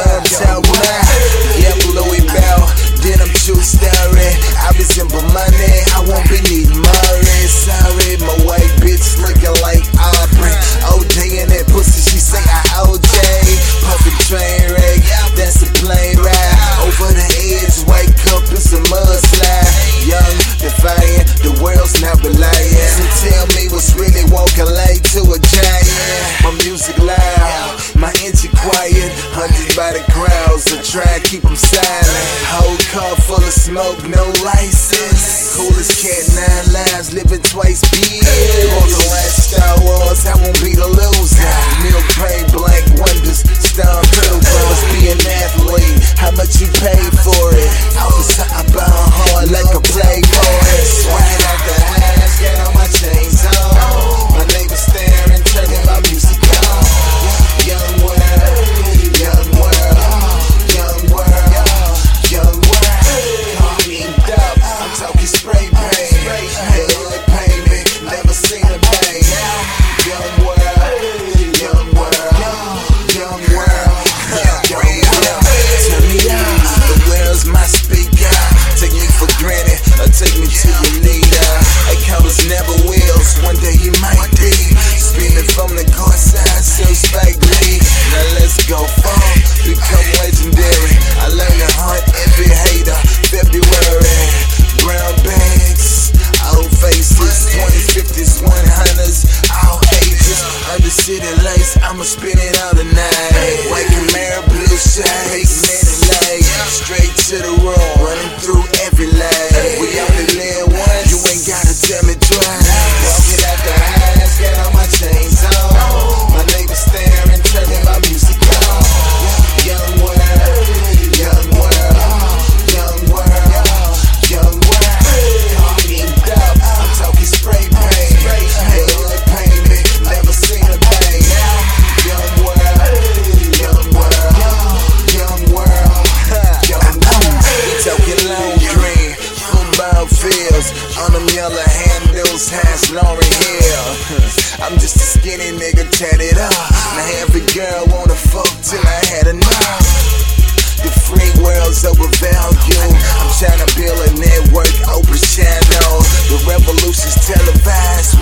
love Chagula Yellow Bell, then I'm too staring I resemble money, I want silent. Whole car full of smoke, no license. Coolest cat, nine lives, living twice big. To your leader. Hey, colors never wheels, one day you might be. Spinning from the courtside, so Spike Lee. Now let's go far, become legendary. I learned to hunt every hater, February. Brown bags, old faces, 2050s, 100s, all ages. Under city lights, I'ma spin yellow handles, has Lauryn Hill. I'm just a skinny nigga tatted up. Now every girl wanna fuck till I had enough. The free world's overvalued. I'm trying to build a network, Oprah channel. The revolution's televised,